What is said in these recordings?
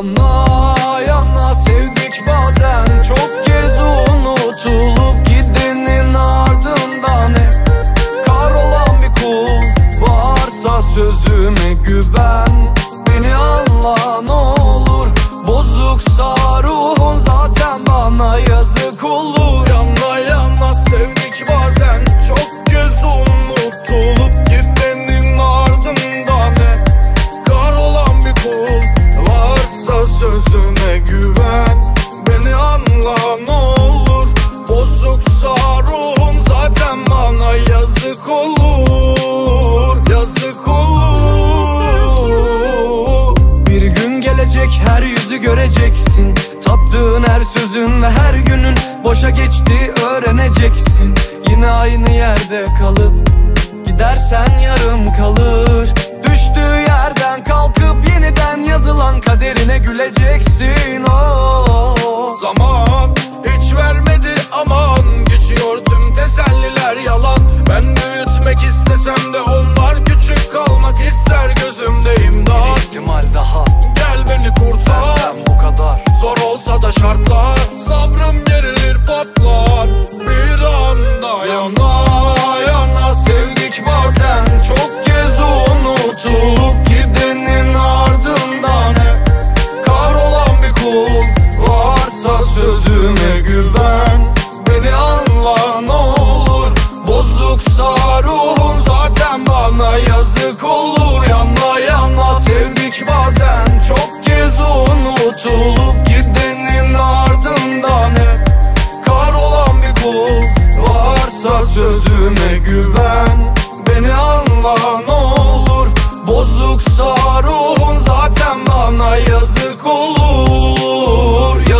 yana yana sevdik bazen. Çok kez unutulup gidenin ardından hep Kar olan bir kul varsa sözüme güven. Beni anla ne olur bozuksa ruh Her yüzü göreceksin. Tattığın her sözün ve her günün Boşa geçti öğreneceksin. Yine aynı yerde kalıp Gidersen yarım kalır. Düştüğü yerden kalkıp yeniden yazılan kaderine güleceksin.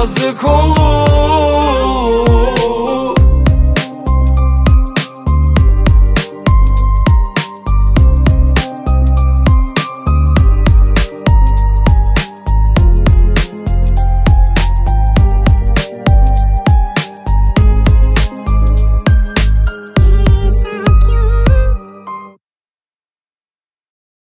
yazık olur.